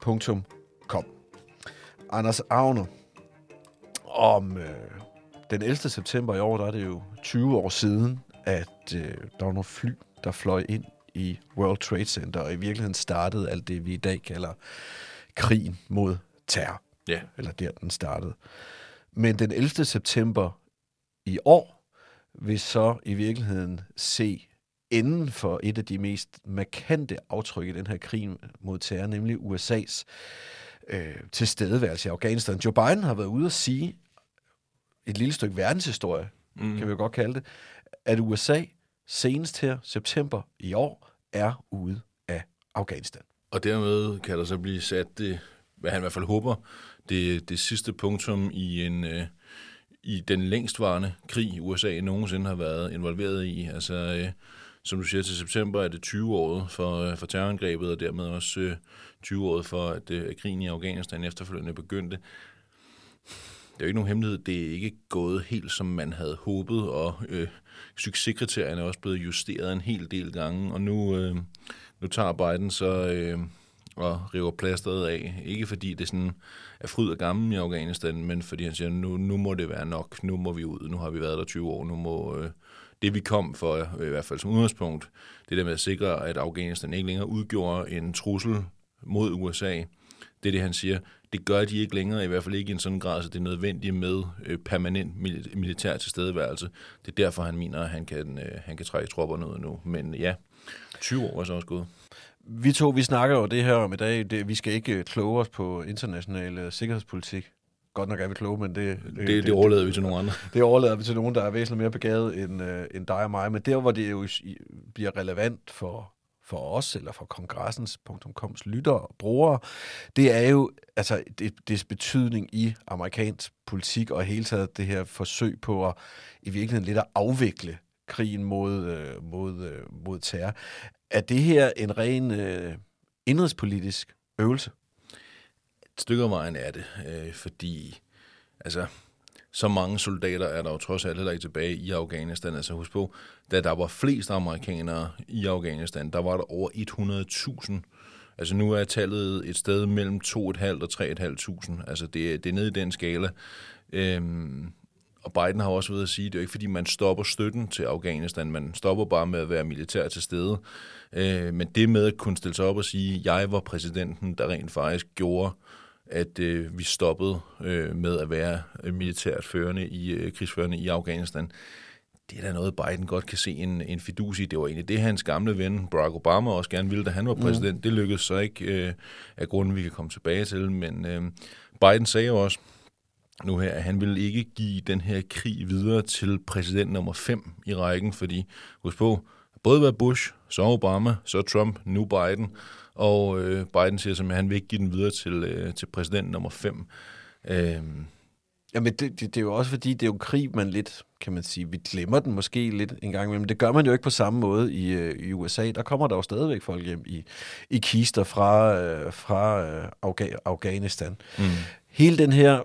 kongressen.com. Anders Agner, om øh, den 11. september i år, der er det jo 20 år siden, at øh, der var nogle fly, der fløj ind i World Trade Center, og i virkeligheden startede alt det, vi i dag kalder krigen mod terror. Ja. Eller der, den startede. Men den 11. september i år, vil så i virkeligheden se inden for et af de mest markante aftryk i den her krig mod terror, nemlig USA's øh, tilstedeværelse i Afghanistan. Joe Biden har været ude at sige et lille stykke verdenshistorie, mm. kan vi jo godt kalde det, at USA senest her september i år er ude af Afghanistan. Og dermed kan der så blive sat det, hvad han i hvert fald håber, det, det sidste punktum i en... Øh, i den længstvarende krig, USA nogensinde har været involveret i. Altså, øh, som du siger, til september er det 20 år for, øh, for terrorangrebet, og dermed også øh, 20 år for, at, øh, at krigen i Afghanistan efterfølgende begyndte. Det er jo ikke nogen hemmelighed, det er ikke gået helt, som man havde håbet, og øh, succeskriterierne er også blevet justeret en hel del gange, og nu, øh, nu tager Biden så... Øh, og river plasteret af. Ikke fordi det sådan er fryd og gammel i Afghanistan, men fordi han siger, nu, nu må det være nok, nu må vi ud, nu har vi været der 20 år, nu må øh, det vi kom for, øh, i hvert fald som udgangspunkt, det der med at sikre, at Afghanistan ikke længere udgjorde en trussel mod USA, det er det, han siger. Det gør de ikke længere, i hvert fald ikke i en sådan grad, så det er nødvendigt med øh, permanent militær tilstedeværelse. Det er derfor, han mener, at han kan, øh, han kan trække tropperne ud nu. Men ja, 20 år er så også gået. Vi to, vi snakker jo det her om i dag. Det, vi skal ikke kloge os på international sikkerhedspolitik. Godt nok er vi kloge, men det... Det, det, det overlader vi til nogle andre. Det overlader vi til nogen, der er væsentligt mere begavet end, uh, end dig og mig. Men der, hvor det jo bliver relevant for, for os, eller for kongressens.coms lyttere og brugere, det er jo altså, det, det betydning i amerikansk politik, og hele taget det her forsøg på at i virkeligheden lidt at afvikle krigen mod, øh, mod, øh, mod terror. Er det her en ren øh, indrigspolitisk øvelse? Stykke af vejen er det, øh, fordi altså, så mange soldater er der jo trods alt heller ikke tilbage i Afghanistan. Altså husk på, da der var flest amerikanere i Afghanistan, der var der over 100.000. Altså nu er tallet et sted mellem 2.500 og 3.500. Altså det, det er nede i den skala. Øhm, og Biden har også ved at sige, at det er ikke fordi, man stopper støtten til Afghanistan, man stopper bare med at være militær til stede. Øh, men det med at kunne stille sig op og sige, at jeg var præsidenten, der rent faktisk gjorde, at øh, vi stoppede øh, med at være militært førende i øh, krigsførende i Afghanistan, det er da noget, Biden godt kan se en, en fidus i. Det var egentlig det, hans gamle ven Barack Obama også gerne ville, da han var præsident. Mm. Det lykkedes så ikke øh, af grunden, vi kan komme tilbage til. Men øh, Biden sagde jo også, nu her, at han vil ikke give den her krig videre til præsident nummer 5 i rækken, fordi husk på, både var Bush, så Obama, så Trump, nu Biden, og øh, Biden siger simpelthen, at han vil ikke give den videre til, øh, til præsident nummer 5. Øh, Jamen, det, det, det er jo også fordi, det er jo en krig, man lidt, kan man sige, vi glemmer den måske lidt en gang imellem. Det gør man jo ikke på samme måde i, øh, i USA. Der kommer der jo stadigvæk folk hjem i, i kister fra, øh, fra øh, Afga- Afghanistan. Mm. Hele den her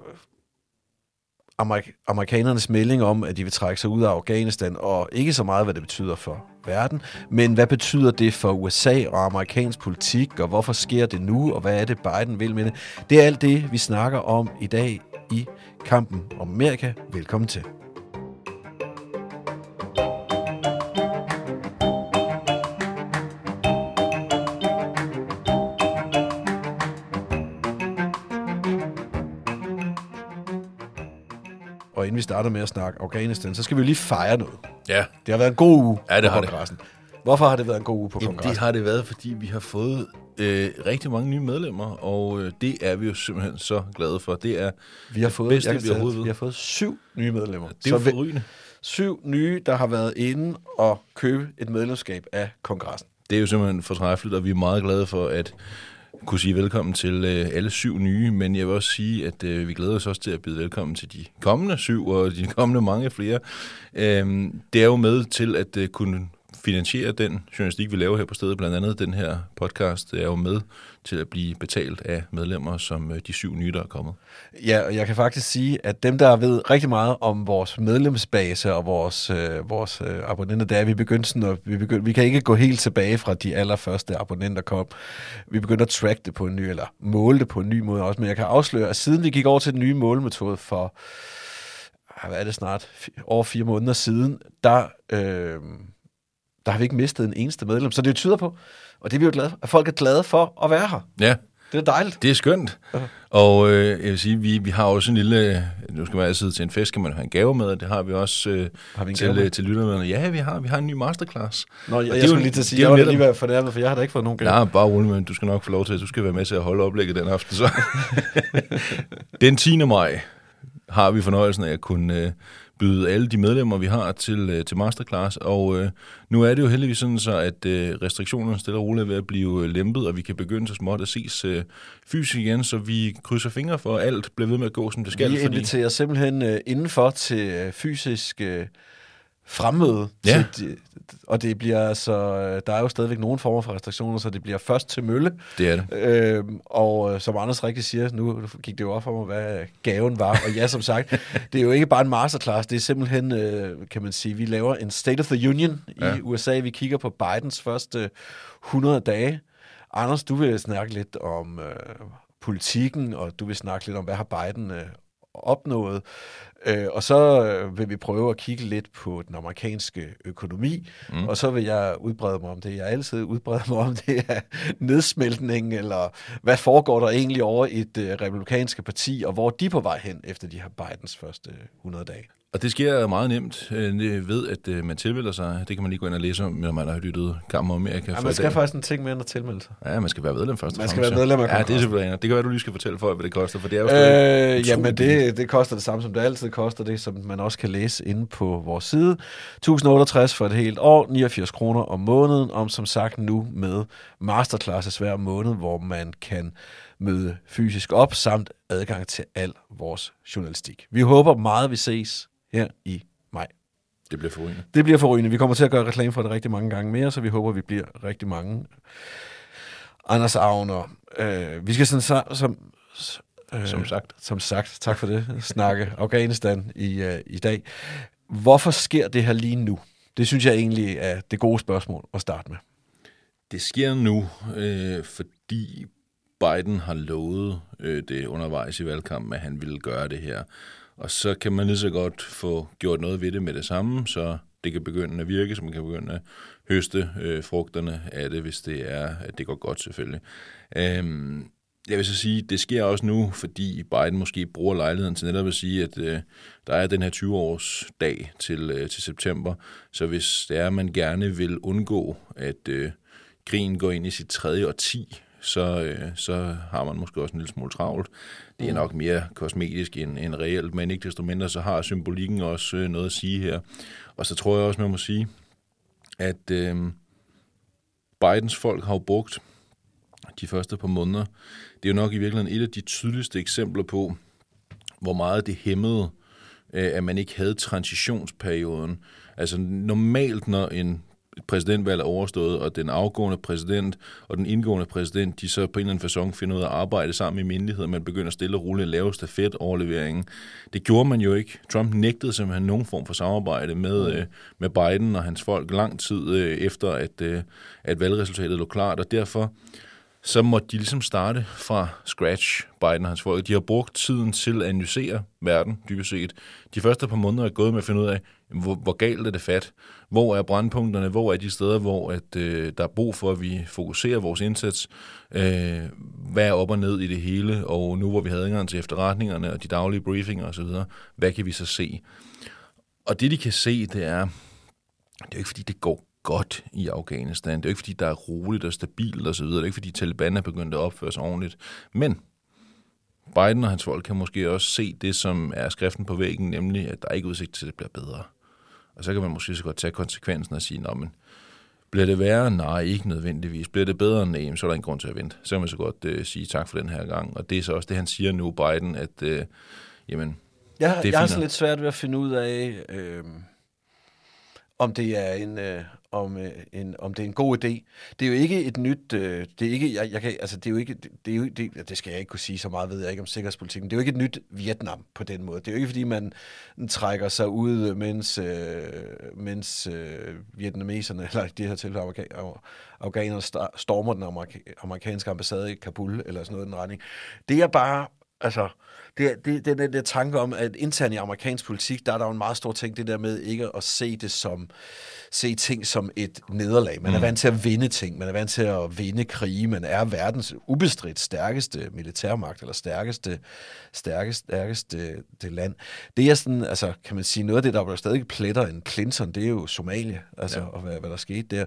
amerik- amerikanernes melding om, at de vil trække sig ud af Afghanistan, og ikke så meget, hvad det betyder for verden, men hvad betyder det for USA og amerikansk politik, og hvorfor sker det nu, og hvad er det, Biden vil med det? Det er alt det, vi snakker om i dag i Kampen om Amerika. Velkommen til. Starter med at snakke Afghanistan, så skal vi jo lige fejre noget. Ja, Det har været en god uge Ja, det på har det. kongressen. Hvorfor har det været en god uge på Jamen, det kongressen? har det været, fordi vi har fået øh, rigtig mange nye medlemmer, og øh, det er vi jo simpelthen så glade for. Det er Vi har fået, bedste, jeg vi overhovedet ved. vi har fået syv nye medlemmer. det er jo Så forrygende. syv nye, der har været inde og købe et medlemskab af kongressen. Det er jo simpelthen fortræffeligt, og vi er meget glade for at kunne sige velkommen til øh, alle syv nye, men jeg vil også sige, at øh, vi glæder os også til at byde velkommen til de kommende syv, og de kommende mange flere. Øh, det er jo med til at øh, kunne finansiere den journalistik, vi laver her på stedet. Blandt andet den her podcast er jo med til at blive betalt af medlemmer, som øh, de syv nye, der er kommet. Ja, og jeg kan faktisk sige, at dem, der ved rigtig meget om vores medlemsbase og vores, øh, vores øh, abonnenter, det er, at vi begyndte sådan at, vi, begyndte, vi kan ikke gå helt tilbage fra de allerførste abonnenter kom. Vi begyndte at track det på en ny, eller måle det på en ny måde også, men jeg kan afsløre, at siden vi gik over til den nye målemetode for, ah, hvad er det snart, Fi- over fire måneder siden, der, øh, der har vi ikke mistet en eneste medlem. Så det tyder på, og det er vi jo glade for, at folk er glade for at være her. Ja, Det er dejligt. Det er skønt. Og øh, jeg vil sige, vi, vi har også en lille... Nu skal man altid til en fest, kan man have en gave med, og det har vi også øh, Har vi en til, øh, til lytterne. Ja, vi har, vi har en ny masterclass. Nå, jeg, Og jeg det er jo- skulle lige til at sige, det jeg var netop- lige været fornærmet, for jeg har da ikke fået nogen gave. Nej, bare rulle med, du skal nok få lov til, at du skal være med til at holde oplægget den aften. Så. den 10. maj har vi fornøjelsen af at kunne øh, byde alle de medlemmer, vi har til, øh, til masterclass. Og øh, nu er det jo heldigvis sådan, så at øh, restriktionerne stille og roligt er ved at blive øh, lempet, og vi kan begynde så småt at ses øh, fysisk igen, så vi krydser fingre for, at alt bliver ved med at gå, som det skal. Vi fordi- inviterer simpelthen uh, indenfor til uh, fysisk uh, fremmøde. Ja. Til, og det bliver altså, øh, der er jo stadigvæk nogle former for restriktioner, så det bliver først til mølle. Det er det. Øh, og øh, som Anders rigtig siger, nu gik det jo op for mig, hvad gaven var. Og ja, som sagt, det er jo ikke bare en masterclass, det er simpelthen, øh, kan man sige, vi laver en State of the Union Ja. i USA. Vi kigger på Bidens første 100 dage. Anders, du vil snakke lidt om øh, politikken, og du vil snakke lidt om, hvad har Biden øh, opnået. Øh, og så øh, vil vi prøve at kigge lidt på den amerikanske økonomi, mm. og så vil jeg udbrede mig om det. Jeg altid udbreder mig om det er nedsmeltning, eller hvad foregår der egentlig over i det øh, republikanske parti, og hvor er de på vej hen, efter de har Bidens første 100 dage. Og det sker meget nemt øh, ved, at øh, man tilmelder sig. Det kan man lige gå ind og læse om, når man har lyttet om Amerika. Ja, man skal faktisk en ting mere end at tilmelde sig. Ja, man skal være medlem først. Man skal være medlem af Ja, det er selvfølgelig. Det kan være, du lige skal fortælle folk, hvad det koster, for det er jo stadig Øh, jamen, det, det koster det samme, som det altid koster. Det, som man også kan læse inde på vores side. 1068 for et helt år, 89 kroner om måneden, om som sagt nu med masterclasses hver måned, hvor man kan møde fysisk op, samt adgang til al vores journalistik. Vi håber meget, vi ses her i maj. Det bliver forrygende. Det bliver forrygende. Vi kommer til at gøre reklame for det rigtig mange gange mere, så vi håber, vi bliver rigtig mange. Anders Agner, øh, vi skal sådan så, som, øh, Som sagt. Som sagt, tak for det, snakke Afghanistan i, øh, i dag. Hvorfor sker det her lige nu? Det synes jeg egentlig er det gode spørgsmål at starte med. Det sker nu, øh, fordi Biden har lovet øh, det undervejs i valgkampen, at han ville gøre det her. Og så kan man lige så godt få gjort noget ved det med det samme, så det kan begynde at virke, så man kan begynde at høste øh, frugterne af det, hvis det er, at det går godt selvfølgelig. Øhm, jeg vil så sige, det sker også nu, fordi Biden måske bruger lejligheden til netop at sige, at øh, der er den her 20-års dag til, øh, til september, så hvis det er, at man gerne vil undgå, at øh, krigen går ind i sit tredje årti, så, øh, så har man måske også en lille smule travlt. Det er nok mere kosmetisk end, end reelt, men ikke desto mindre, så har symbolikken også øh, noget at sige her. Og så tror jeg også, man må sige, at øh, Bidens folk har jo brugt de første par måneder. Det er jo nok i virkeligheden et af de tydeligste eksempler på, hvor meget det hæmmede, øh, at man ikke havde transitionsperioden. Altså normalt, når en præsidentvalg er overstået, og den afgående præsident og den indgående præsident, de så på en eller anden façon finder ud af at arbejde sammen i myndighed, man begynder stille og roligt at lave stafet overleveringen. Det gjorde man jo ikke. Trump nægtede simpelthen nogen form for samarbejde med, øh, med Biden og hans folk lang tid øh, efter, at, øh, at valgresultatet lå klart, og derfor så måtte de ligesom starte fra scratch, Biden og hans folk. De har brugt tiden til at analysere verden, dybest set. De første par måneder er gået med at finde ud af, hvor, hvor galt er det fat? Hvor er brandpunkterne? Hvor er de steder, hvor at, øh, der er brug for, at vi fokuserer vores indsats? Øh, hvad er op og ned i det hele? Og nu hvor vi havde adgang til efterretningerne og de daglige briefinger osv., hvad kan vi så se? Og det de kan se, det er, det er jo ikke fordi, det går godt i Afghanistan. Det er jo ikke fordi, der er roligt og stabilt osv. Det er ikke fordi, Taliban er begyndt at opføre sig ordentligt. Men Biden og hans folk kan måske også se det, som er skriften på væggen, nemlig at der er ikke udsigt til, at det bliver bedre. Og så kan man måske så godt tage konsekvensen og sige, men bliver det værre? Nej, ikke nødvendigvis. Bliver det bedre? Nej, så er der ingen grund til at vente. Så kan man så godt uh, sige tak for den her gang. Og det er så også det, han siger nu, Biden, at uh, jamen, Jeg, Det er jeg har fint så nok. lidt svært ved at finde ud af, øh, om det er en, øh, om, øh, en, om det er en god idé. Det er jo ikke et nyt, øh, det er ikke, jeg, jeg kan, altså det er jo ikke, det, det er jo, det, det skal jeg ikke kunne sige så meget, ved jeg ikke om sikkerhedspolitikken. Det er jo ikke et nyt Vietnam på den måde. Det er jo ikke fordi man trækker sig ud, øh, mens, øh, mens øh, vietnameserne, eller i det her tilfælde amerika- afghanerne, stormer den amerika- amerikanske ambassade i Kabul, eller sådan noget i den retning. Det er bare, altså, det, er- det, det den der tanke om, at internt i amerikansk politik, der er der jo en meget stor ting, det der med ikke at se det som, se ting som et nederlag. Man er vant til at vinde ting, man er vant til at vinde krige, man er verdens ubestridt stærkeste militærmagt, eller stærkeste, stærkeste, stærkeste det land. Det er sådan, altså, kan man sige, noget af det, der stadig pletter en Clinton, det er jo Somalia, altså, ja. og hvad, hvad der skete der.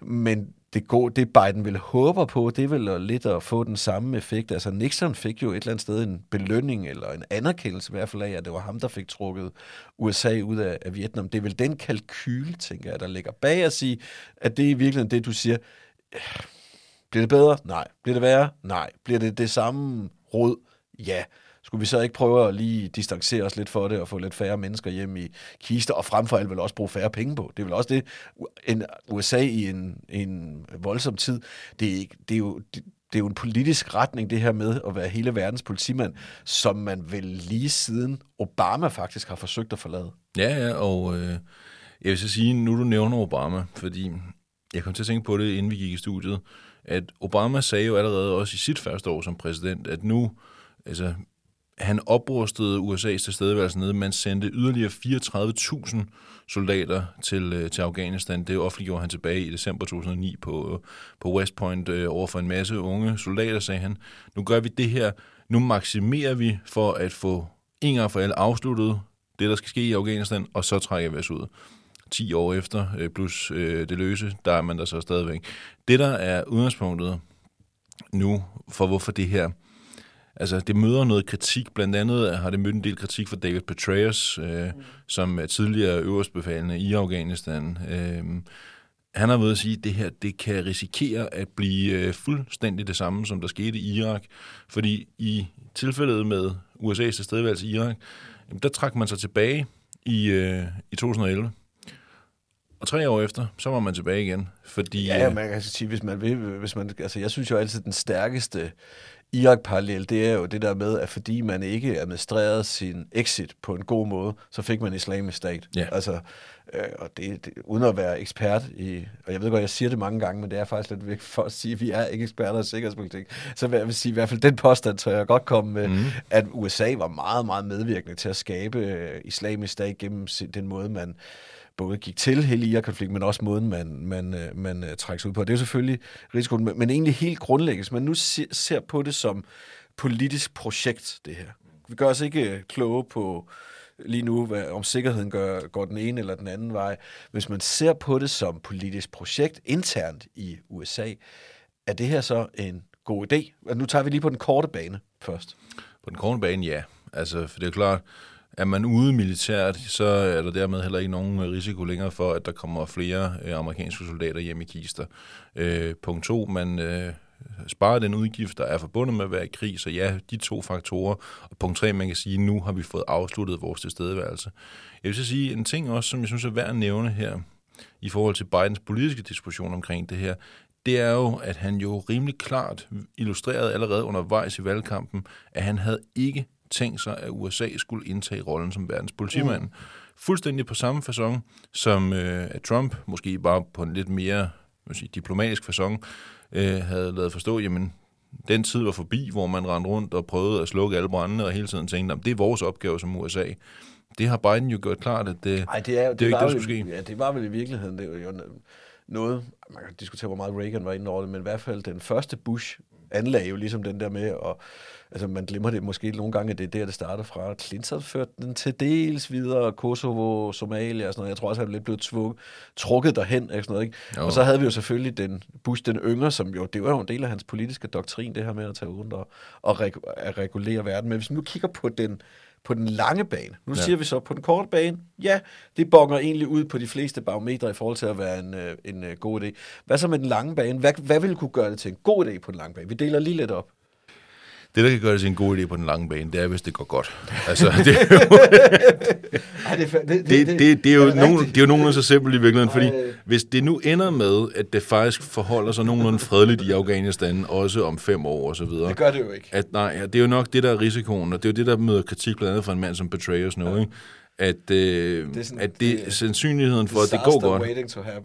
Men det, går, det Biden vil håber på, det er vel lidt at få den samme effekt. Altså Nixon fik jo et eller andet sted en belønning, eller en anerkendelse i hvert fald af, at det var ham, der fik trukket USA ud af, af Vietnam. Det er vel den kalkyl, tænker jeg, der ligger bag at sige, at det er i virkeligheden det, du siger. Bliver det bedre? Nej. Bliver det værre? Nej. Bliver det det samme råd? Ja. Skulle vi så ikke prøve at lige distancere os lidt for det og få lidt færre mennesker hjem i kister, og frem for alt vel også bruge færre penge på? Det er vel også det, en USA i en, en voldsom tid, det er, ikke, det er jo... Det, det er jo en politisk retning, det her med at være hele verdens politimand, som man vel lige siden Obama faktisk har forsøgt at forlade. Ja, ja, og øh, jeg vil så sige, nu du nævner Obama, fordi jeg kom til at tænke på det, inden vi gik i studiet, at Obama sagde jo allerede også i sit første år som præsident, at nu, altså, han oprustede USA's tilstedeværelse nede, man sendte yderligere 34.000 soldater til, øh, til Afghanistan. Det offentliggjorde han tilbage i december 2009 på, øh, på West Point øh, over for en masse unge soldater, sagde han. Nu gør vi det her, nu maksimerer vi for at få en gang for alle afsluttet det, der skal ske i Afghanistan, og så trækker vi os ud. 10 år efter, øh, plus øh, det løse, der er man der så stadigvæk. Det, der er udgangspunktet nu for, hvorfor det her Altså, det møder noget kritik. Blandt andet har det mødt en del kritik fra David Petraeus, øh, mm. som er tidligere øverstbefalende i Afghanistan. Øh, han har ved at sige, at det her det kan risikere at blive øh, fuldstændig det samme, som der skete i Irak. Fordi i tilfældet med USA's tilstedeværelse i Irak, jamen, der trak man sig tilbage i, øh, i 2011. Og tre år efter, så var man tilbage igen. Fordi, Ja, øh, man kan sige, hvis man vil, hvis man, altså jeg synes jo altid, den stærkeste Irak-parallel, det er jo det der med, at fordi man ikke administrerede sin exit på en god måde, så fik man islamisk stat. Ja. Altså, øh, og det, det, uden at være ekspert i, og jeg ved godt, jeg siger det mange gange, men det er faktisk lidt vigtigt for at sige, at vi er ikke eksperter i sikkerhedspolitik. Så vil jeg vil sige, i hvert fald den påstand, tør jeg godt komme med, mm. at USA var meget, meget medvirkende til at skabe øh, islamisk stat gennem den måde, man både gik til hele Irak-konflikten, men også måden, man, man, øh, man øh, trækker sig ud på. Det er jo selvfølgelig risikoen, men, men egentlig helt grundlæggende, hvis man nu ser, ser på det som politisk projekt, det her. Vi gør os ikke øh, kloge på lige nu, hvad, om sikkerheden gør, går den ene eller den anden vej. Hvis man ser på det som politisk projekt internt i USA, er det her så en god idé? Nu tager vi lige på den korte bane først. På den korte bane, ja. Altså, for det er klart, er man ude militært, så er der dermed heller ikke nogen risiko længere for, at der kommer flere øh, amerikanske soldater hjem i kister. Øh, punkt to, man øh, sparer den udgift, der er forbundet med at være i krig, så ja, de to faktorer. Og punkt tre, man kan sige, nu har vi fået afsluttet vores tilstedeværelse. Jeg vil så sige en ting også, som jeg synes er værd at nævne her, i forhold til Bidens politiske diskussion omkring det her, det er jo, at han jo rimelig klart illustrerede allerede undervejs i valgkampen, at han havde ikke tænkt sig, at USA skulle indtage rollen som verdens politimand. Mm. Fuldstændig på samme façon, som øh, at Trump, måske bare på en lidt mere hvad sige, diplomatisk façon, øh, havde lavet forstå, jamen, den tid var forbi, hvor man rendte rundt og prøvede at slukke alle brændene, og hele tiden tænkte, at det er vores opgave som USA. det har Biden jo gjort klart, at det, Nej, det er, det er jo ikke det, der skulle ske. Ja, det var vel i virkeligheden det var jo noget, man kan diskutere, hvor meget Reagan var inde over det, men i hvert fald den første Bush anlagde jo ligesom den der med, og altså man glemmer det måske nogle gange, at det er der, det starter fra. Clinton førte den til dels videre, Kosovo, Somalia og sådan noget. Jeg tror også, han blev blevet tvunget, trukket derhen, og sådan noget, ikke? Jo. Og så havde vi jo selvfølgelig den Bush den yngre, som jo, det var jo en del af hans politiske doktrin, det her med at tage rundt og, og reg- at regulere verden. Men hvis vi nu kigger på den, på den lange bane. Nu ja. siger vi så, på den korte bane, ja, det bonger egentlig ud på de fleste barometre i forhold til at være en, øh, en øh, god idé. Hvad så med den lange bane? Hvad, hvad vil kunne gøre det til en god idé på den lange bane? Vi deler lige lidt op. det, der kan gøre det til en god idé på den lange bane, det er, hvis det går godt. Altså, det, er jo- Ej, det, er det, det, det, det, er jo nogen, det er jo nogenlunde så simpelt i virkeligheden, fordi hvis det nu ender med, at det faktisk forholder sig nogenlunde fredeligt i Afghanistan, også om fem år og så videre, Det gør det jo ikke. at nej, ja, det er jo nok det, der er risikoen, og det er jo det, der møder kritik blandt andet fra en mand som Petraeus nu, ja. ikke? At, øh, Det sådan- at det, det- sandsynligheden for, at det går godt.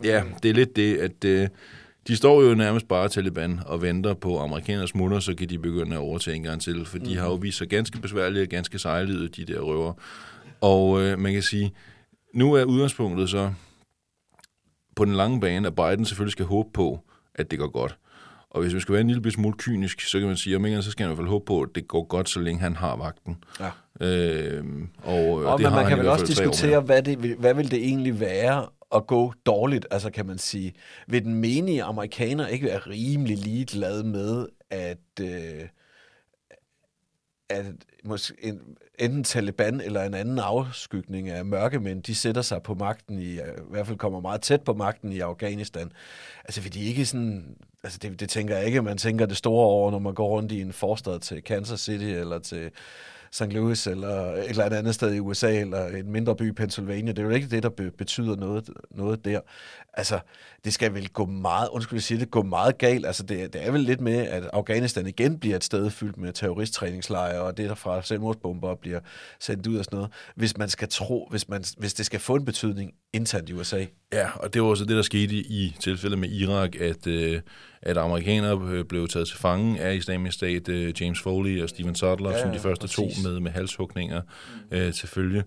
Ja, det er lidt det, at øh, de står jo nærmest bare Taliban og venter på amerikaners smutter, så kan de begynde at overtage en gang til, for de har jo vist sig ganske besværlige og ganske sejlede, de der røver. Og øh, man kan sige, nu er udgangspunktet så på den lange bane, at Biden selvfølgelig skal håbe på, at det går godt. Og hvis man skal være en lille smule kynisk, så kan man sige, om ikke så skal han i hvert fald håbe på, at det går godt, så længe han har vagten. Ja. Øh, og, og Og det men har man kan vel også diskutere, hvad, det, hvad vil det egentlig være at gå dårligt? Altså kan man sige, vil den menige amerikaner ikke være rimelig ligeglad med, at, øh, at måske en, enten Taliban eller en anden afskygning af mørkemænd, de sætter sig på magten i, øh, i hvert fald kommer meget tæt på magten i Afghanistan. Altså vil de ikke sådan, altså det, det tænker jeg ikke, man tænker det store over, når man går rundt i en forstad til Kansas City eller til St. Louis eller et eller andet sted i USA eller en mindre by i Pennsylvania. Det er jo ikke det, der be- betyder noget, noget der. Altså, det skal vel gå meget, undskyld jeg sige det, gå meget galt. Altså, det, det er vel lidt med, at Afghanistan igen bliver et sted fyldt med terroristtræningslejre, og det der fra selvmordsbomber bliver sendt ud og sådan noget. Hvis man skal tro, hvis, man, hvis det skal få en betydning internt i USA. Ja, og det var også det, der skete i tilfældet med Irak, at, øh, at amerikanere øh, blev taget til fange af islamisk stat, øh, James Foley og Steven Sutler, Ja, som de første præcis. to med, med halshugninger øh, til følge.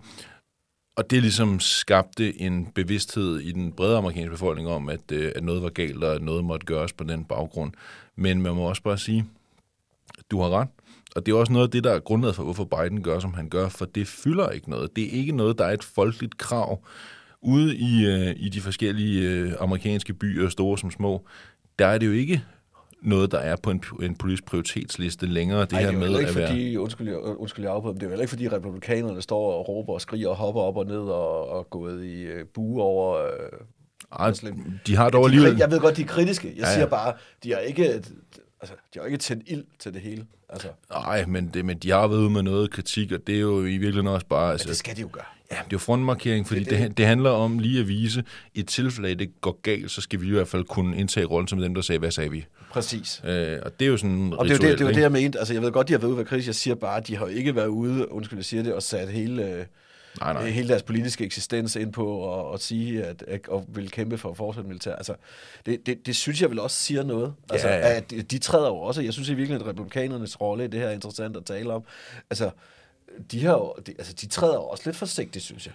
Og det ligesom skabte en bevidsthed i den brede amerikanske befolkning om, at, øh, at noget var galt, og at noget måtte gøres på den baggrund. Men man må også bare sige, du har ret. Og det er også noget af det, der er grundlaget for, hvorfor Biden gør, som han gør, for det fylder ikke noget. Det er ikke noget, der er et folkeligt krav. Ude i, øh, i de forskellige øh, amerikanske byer, store som små, der er det jo ikke noget, der er på en, en politisk prioritetsliste længere, det Ej, her det er jo med ikke at være... fordi, undskyld, undskyld jeg afbryder, det er jo heller ikke fordi republikanerne står og råber og skriger og hopper op og ned og, og gået i øh, bue over... Øh, Ej, de har dog alligevel... jeg ved godt, de er kritiske. Jeg Ja, ja, ja. siger bare, de har ikke, altså, de har ikke tændt ild til det hele. Altså, Nej, men, det, men de har været ude med noget kritik, og det er jo i virkeligheden også bare... Altså, det skal de jo gøre. Ja, det er jo frontmarkering, fordi det, Det det. Det, handler om lige at vise, i tilfælde, at det går galt, så skal vi i hvert fald kunne indtage rollen som dem, der sagde, hvad sagde vi? Præcis. Øh, og det er jo sådan Og det er jo det, det, er jo det, jeg mente. Altså, jeg ved godt, de har været ude ved kritisk. Jeg siger bare, at de har ikke været ude, undskyld, jeg siger det, og sat hele, øh, Nej, nej. hele deres politiske eksistens ind på at, at sige, at, at og vil kæmpe for at fortsætte militær. Altså, det, det, det, synes jeg vel også siger noget. Altså, Ja, ja. at de, de træder jo også. Jeg synes i virkeligheden, at republikanernes rolle i det her er interessant at tale om. Altså, de, har jo, de, altså, de træder også lidt forsigtigt, synes jeg.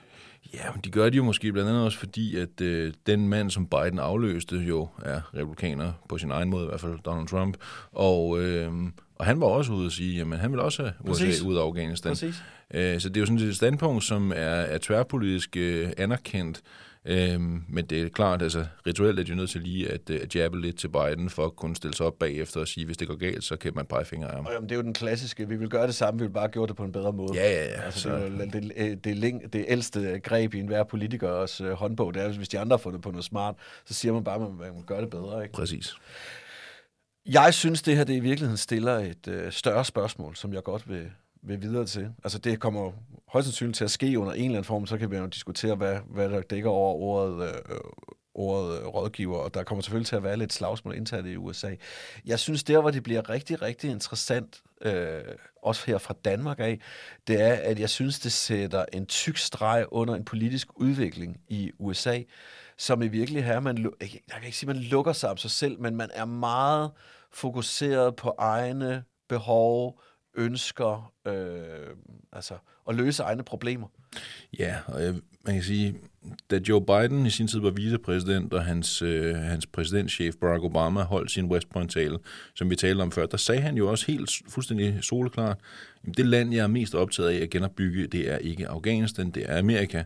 Ja, men de gør det jo måske blandt andet også fordi, at øh, den mand, som Biden afløste, jo er republikaner på sin egen måde, i hvert fald Donald Trump. Og, øh, og han var også ude at sige, jamen han vil også have USA Præcis. ud af Afghanistan. Præcis. Øh, så det er jo sådan et standpunkt, som er, er tværpolitisk øh, anerkendt. Øhm, men det er klart, altså rituelt er de jo nødt til lige at, øh, at jabbe lidt til Biden for at kunne stille sig op bagefter og sige, hvis det går galt, så kan man pege fingre af ham. Og jamen, det er jo den klassiske, vi vil gøre det samme, vi vil bare gøre det på en bedre måde. Ja, ja, ja. Altså, Så- det, er jo det, det, det, læng- det ældste greb i enhver politikers øh, håndbog, det er, hvis de andre har fundet på noget smart, så siger man bare, at man, man må gøre det bedre. Ikke? Præcis. Jeg synes, det her det i virkeligheden stiller et øh, større spørgsmål, som jeg godt vil, vil videre til. Altså det kommer højst sandsynligt til at ske under en eller anden form, så kan vi jo diskutere, hvad, hvad der dækker over ordet, øh, ordet øh, rådgiver, og der kommer selvfølgelig til at være lidt slagsmål internt i USA. Jeg synes, der hvor det bliver rigtig, rigtig interessant, øh, også her fra Danmark af, det er, at jeg synes, det sætter en tyk streg under en politisk udvikling i USA, som i virkelig her, man, jeg kan ikke sige, man lukker sig om sig selv, men man er meget fokuseret på egne behov, ønsker, øh, altså at løse egne problemer. Ja, og jeg, man kan sige, da Joe Biden i sin tid var vicepræsident, og hans, øh, hans præsidentchef Barack Obama holdt sin West Point-tale, som vi talte om før, der sagde han jo også helt fuldstændig soleklart, det land, jeg er mest optaget af at genopbygge, det er ikke Afghanistan, det er Amerika.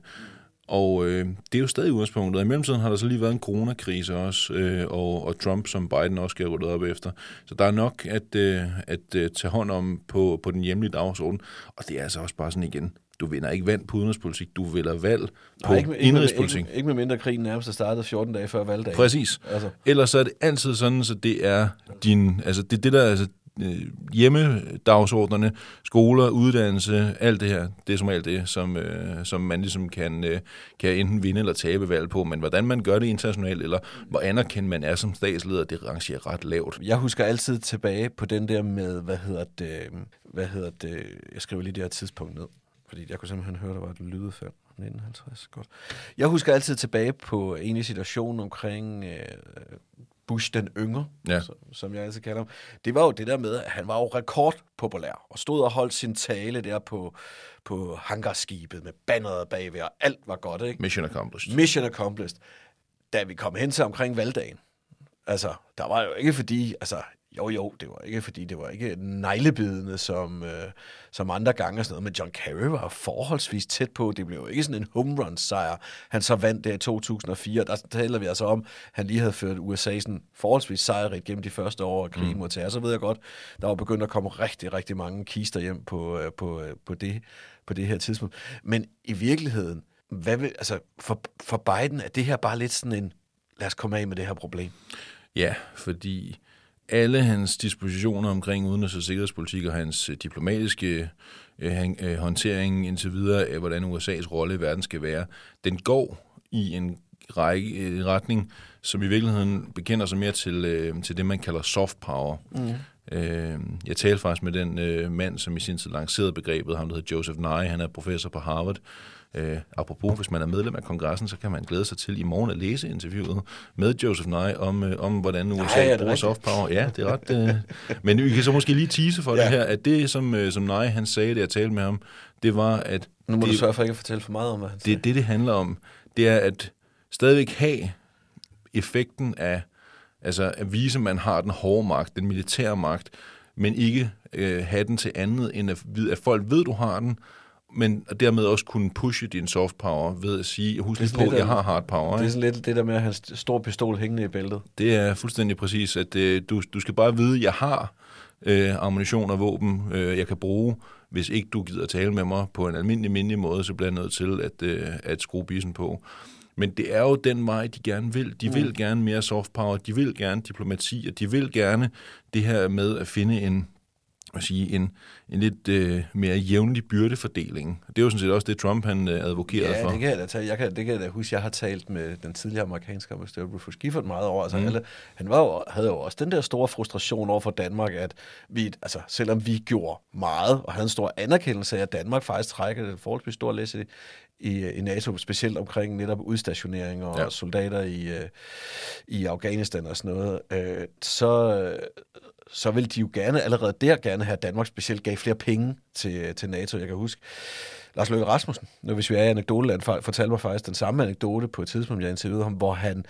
Og øh, det er jo stadig udgangspunktet. I mellemtiden har der så lige været en coronakrise også, øh, og, og Trump, som Biden også skal rydde op efter. Så der er nok at, øh, at øh, tage hånd om på, på den hjemlige dagsorden. Og det er altså også bare sådan igen, du vinder ikke valg på udenrigspolitik, du vinder valg på Nej, ikke, med- ikke, med, indrigspolitik. ikke, ikke med mindre krigen nærmest er startet 14 dage før valgdagen. Præcis. Altså. Ellers så er det altid sådan, så det er din, altså det, det der, altså øh, hjemmedagsordnerne, skoler, uddannelse, alt det her, det er som alt det, som, øh, som man ligesom kan, øh, kan enten vinde eller tabe valg på, men hvordan man gør det internationalt, eller hvor anerkendt man er som statsleder, det rangerer ret lavt. Jeg husker altid tilbage på den der med, hvad hedder det, øh, hvad hedder det, jeg skriver lige det her tidspunkt ned, fordi jeg kunne simpelthen høre, der var et lydudfald. 1950, godt. Jeg husker altid tilbage på en i omkring øh, Bush den yngre, Ja. som, som jeg altid kalder ham. Det var jo det der med, at han var jo rekordpopulær, og stod og holdt sin tale der på, på hangarskibet med banneret bagved, og alt var godt, ikke? Mission accomplished. Mission accomplished. Da vi kom hen til omkring valgdagen, altså, der var jo ikke fordi, altså, jo jo, det var ikke fordi, det var ikke neglebidende som, øh, som andre gange og sådan noget, men John Kerry var forholdsvis tæt på. Det blev jo ikke sådan en home run sejr. Han så vandt der i 2004. Der taler vi altså om, han lige havde ført USA sådan forholdsvis sejrigt gennem de første år af krigen mm. mod terror. Så ved jeg godt, der var begyndt at komme rigtig, rigtig mange kister hjem på, øh, på, øh, på, det, på det her tidspunkt. Men i virkeligheden, hvad vil, altså for, for Biden er det her bare lidt sådan en, lad os komme af med det her problem. Ja, fordi alle hans dispositioner omkring udenrigs- og sikkerhedspolitik og hans øh, diplomatiske øh, øh, håndtering indtil videre af, hvordan USA's rolle i verden skal være, den går i en række øh, retning, som i virkeligheden bekender sig mere til, øh, til det, man kalder soft power. Mm. Øh, jeg talte faktisk med den øh, mand, som i sin tid lancerede begrebet, ham der hedder Joseph Nye, han er professor på Harvard. Øh, apropos, hvis man er medlem af kongressen, så kan man glæde sig til i morgen at læse interviewet med Joseph Nye om, øh, om hvordan USA det bruger soft power. Ja, det er ret... Øh, men vi kan så måske lige tease for ja. Det her, at det, som, øh, som Nye han sagde, da jeg talte med ham, det var, at Nu må det, du sørge for ikke at fortælle for meget om, hvad han det, det, det handler om, det er at stadigvæk have effekten af, altså at vise, at man har den hårde magt, den militære magt, men ikke øh, have den til andet, end at, at folk ved, du har den, men og dermed også kunne pushe din soft power ved at sige, husk lige på, lidt jeg har hard power. Det er sådan lidt det der med at have en stor pistol hængende i bæltet. Det er fuldstændig præcis, at øh, du, du skal bare vide, at jeg har øh, ammunition og våben, øh, jeg kan bruge. Hvis ikke du gider tale med mig på en almindelig, mindelig måde, så bliver jeg nødt til at, øh, at skrue bissen på. Men det er jo den vej, de gerne vil. De vil gerne mere soft power, de vil gerne diplomati, og de vil gerne det her med at finde en, hvad sige, en, en lidt øh, mere jævnlig byrdefordeling. Det er jo sådan set også det, Trump han øh, advokerede Ja, for. det kan jeg da tage. Jeg kan, det kan jeg da huske, jeg har talt med den tidligere amerikanske ambassadør, Rufus Gifford, meget over. Altså, mm. alle, han var jo, havde jo også den der store frustration over for Danmark, at vi, altså, selvom vi gjorde meget, og havde en stor anerkendelse af, at Danmark faktisk trækker et forholdsvis stor læs i, i, NATO, specielt omkring netop udstationering og Ja. ja. soldater i, øh, i Afghanistan og sådan noget, øh, så, så vil de jo gerne, allerede der gerne have, at Danmark specielt gav flere penge til, til NATO. Jeg kan huske, Lars Løkke Rasmussen, nu hvis vi er i anekdoteland, for- fortalte mig faktisk den samme anekdote på et tidspunkt, jeg interviewede ham, hvor han,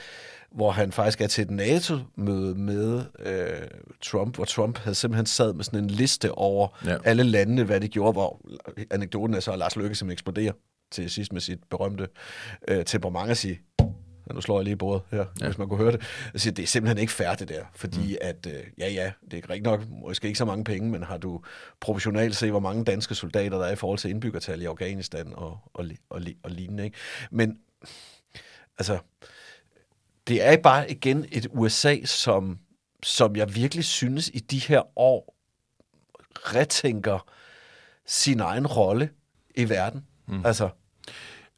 hvor han faktisk er til et NATO-møde med øh, Trump, hvor Trump havde simpelthen sad med sådan en liste over Ja. alle landene, hvad de gjorde, hvor anekdoten er så, at Lars Løkke simpelthen eksploderer til sidst med sit berømte øh, temperament at sige, nu slår jeg lige i bordet her, ja. hvis man kunne høre det. Jeg siger, det er simpelthen ikke færdigt der, fordi mm. at, øh, ja ja, det er rigtig nok, måske ikke så mange penge, men har du proportionalt set, hvor mange danske soldater der er i forhold til indbyggertal i Afghanistan og, og, og, og lignende, ikke? Men, altså, det er bare igen et USA, som, som jeg virkelig synes i de her år retænker sin egen rolle i verden. Mm. Altså,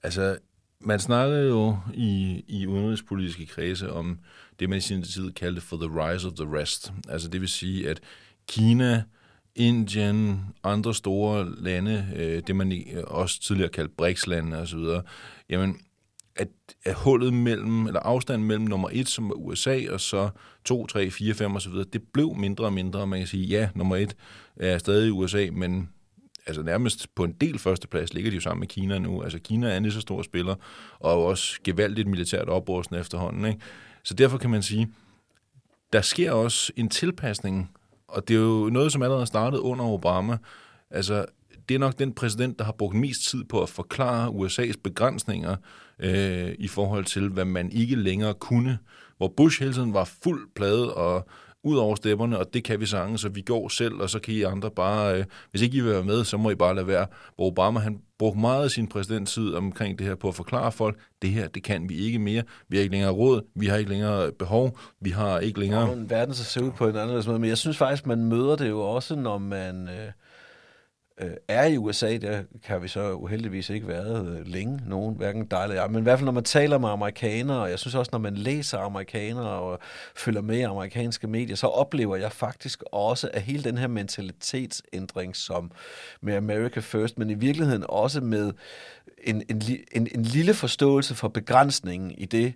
Altså, man snakkede jo i, i udenrigspolitiske kredse om det, man i sin tid kaldte for the rise of the rest. Altså, det vil sige, at Kina, Indien, andre store lande, øh, det man også tidligere kaldte BRICS-lande osv., jamen, at, at hullet mellem, eller afstanden mellem nummer et, som var USA, og så 2, 3, 4, 5 osv., det blev mindre og mindre, og man kan sige, ja, nummer et er stadig USA, men altså nærmest på en del førsteplads ligger de jo sammen med Kina nu. Altså Kina er en lige så stor spiller, og er jo også gevaldigt militært oprustende efterhånden. Ikke? Så derfor kan man sige, der sker også en tilpasning, og det er jo noget, som allerede startede under Obama. Altså, det er nok den præsident, der har brugt mest tid på at forklare USA's begrænsninger øh, i forhold til, hvad man ikke længere kunne. Hvor Bush hele tiden var fuld plade og ud over stepperne, og det kan vi sange, så vi går selv, og så kan I andre bare, øh, hvis ikke I vil være med, så må I bare lade være. Hvor Obama, han brugte meget af sin præsidenttid omkring det her på at forklare folk, det her, det kan vi ikke mere, vi har ikke længere råd, vi har ikke længere øh, behov, vi har ikke længere... Verden så ser ud på en anden måde, men jeg synes faktisk, man møder det jo også, når man... Øh øh, er i USA, der kan vi så uheldigvis ikke været øh, længe, nogen, hverken dig eller jeg, men i hvert fald når man taler med amerikanere, og jeg synes også, når man læser amerikanere og følger med i amerikanske medier, så oplever jeg faktisk også, at hele den her mentalitetsændring, som med America First, men i virkeligheden også med en, en, en, en lille forståelse for begrænsningen i det,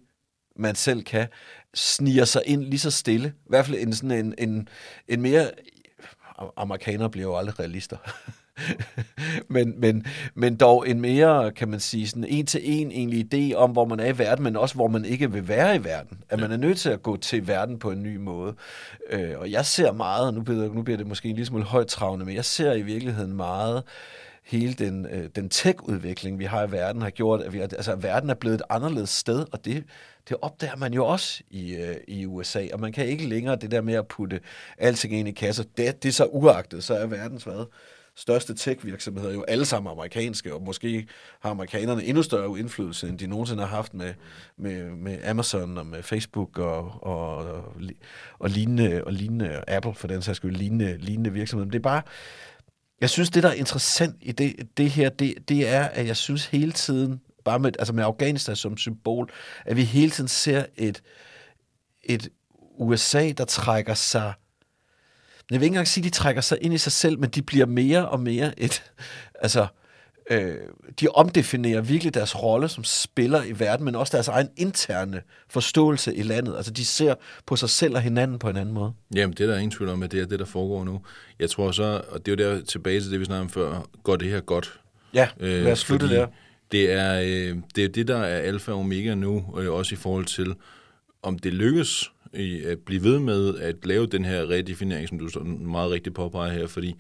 man selv kan, sniger sig ind lige så stille. I hvert fald en, sådan en, en, en mere amerikanere bliver jo aldrig realister. men, men, men dog en mere, kan man sige, sådan en til en egentlig idé om, hvor man er i verden, men også hvor man ikke vil være i verden. At man er nødt til at gå til verden på en ny måde. Øh, og jeg ser meget, nu bliver, nu bliver det måske en lille smule højtravende, men jeg ser i virkeligheden meget hele den, øh, den tech-udvikling, vi har i verden, har gjort, at, vi, altså, at verden er blevet et anderledes sted, og det, det opdager man jo også i, øh, i USA, og man kan ikke længere det der med at putte alting ind i kasser. Det, det er så uagtet, så er verdens hvad? Største tech-virksomheder jo alle sammen amerikanske, og måske har amerikanerne endnu større indflydelse, end de nogensinde har haft med, med, med Amazon og med Facebook og, og, og, og, lignende, og lignende Apple, for den sags skyld, lignende, lignende virksomheder. Men det er bare, jeg synes, det der er interessant i det, det her, det, det er, at jeg synes hele tiden, bare med, altså med Afghanistan som symbol, at vi hele tiden ser et, et USA, der trækker sig jeg vil ikke engang sige, at de trækker sig ind i sig selv, men de bliver mere og mere et, altså, øh, de omdefinerer virkelig deres rolle som spiller i verden, men også deres egen interne forståelse i landet. Altså, de ser på sig selv og hinanden på en anden måde. Jamen, det er der ingen tvivl om, at det er det, der foregår nu. Jeg tror så, og det er jo der tilbage til det, vi snakkede om før, går det her godt? Ja, lad os slutte der. Det er, øh, det er det, der er alfa og omega nu, øh, også i forhold til, om det lykkes i at blive ved med at lave den her redefinering, som du meget rigtigt påpeger her, fordi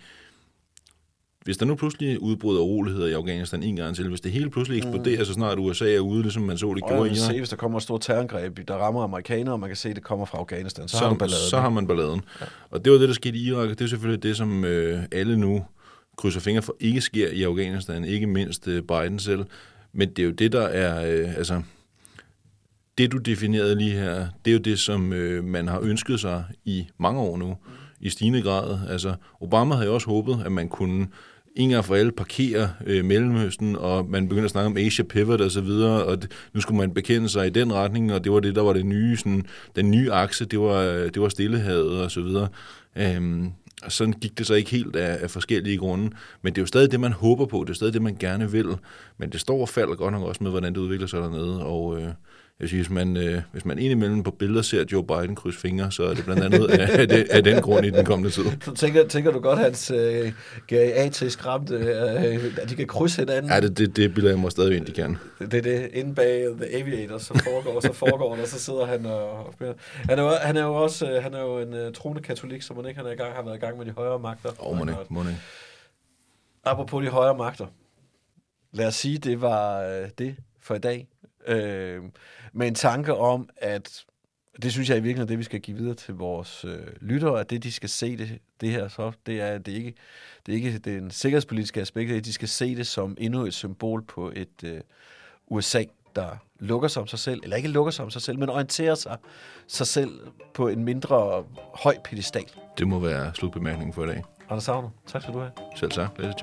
hvis der nu pludselig udbryder uroligheder i Afghanistan en gang til, hvis det hele pludselig eksploderer, mm. så snart USA er ude, ligesom man så det gjorde i se, hvis der kommer et stort terrorangreb, der rammer amerikanere, og man kan se, at det kommer fra Afghanistan, så, så har man balladen. Så har man balladen. Ja. Og det var det, der skete i Irak, og det er selvfølgelig det, som øh, alle nu krydser fingre for ikke sker i Afghanistan, ikke mindst øh, Biden selv. Men det er jo det, der er... Øh, altså, det, du definerede lige her, det er jo det, som øh, man har ønsket sig i mange år nu, i stigende grad. Altså, Obama havde jo også håbet, at man kunne en gang for alle parkere øh, Mellemøsten, og man begyndte at snakke om Asia Pivot og så videre, og det, nu skulle man bekende sig i den retning, og det var det, der var det nye, sådan, den nye akse, det var, øh, det var Stillehavet og så videre. Øhm, og sådan gik det så ikke helt af, af forskellige grunde. Men det er jo stadig det, man håber på. Det er stadig det, man gerne vil. Men det står og falder godt nok også med, hvordan det udvikler sig dernede. Og øh, jeg synes, hvis man, øh, hvis man indimellem på billeder ser Joe Biden krydse fingre, så er det blandt andet af, af, det, af den grund i den kommende tid. Så tænker, tænker du godt, at hans øh, GAT skræmte, øh, at de kan krydse hinanden? Ja, det, det, det bilder jeg mig stadig ind, de kan. Det er det. Inde bag The Aviator, så foregår, så foregår der, så sidder han og. Han er, jo, han er jo også øh, han er jo en uh, troende katolik, så man ikke han er i gang, har været i gang med de højere magter. Åh, oh, må ikke. Apropos de højere magter. Lad os sige, det var øh, det for i dag. Øh, med en tanke om, at det synes jeg i virkeligheden er det, vi skal give videre til vores øh, lyttere, at det, de skal se det, det her så, det er, det er ikke, det er ikke den sikkerhedspolitiske aspekt, at de skal se det som endnu et symbol på et øh, USA, der lukker sig om sig selv, eller ikke lukker sig om sig selv, men orienterer sig sig selv på en mindre høj pedestal. Det må være slutbemærkningen for i dag. Anders Savner, tak skal du have. Selv tak. Læse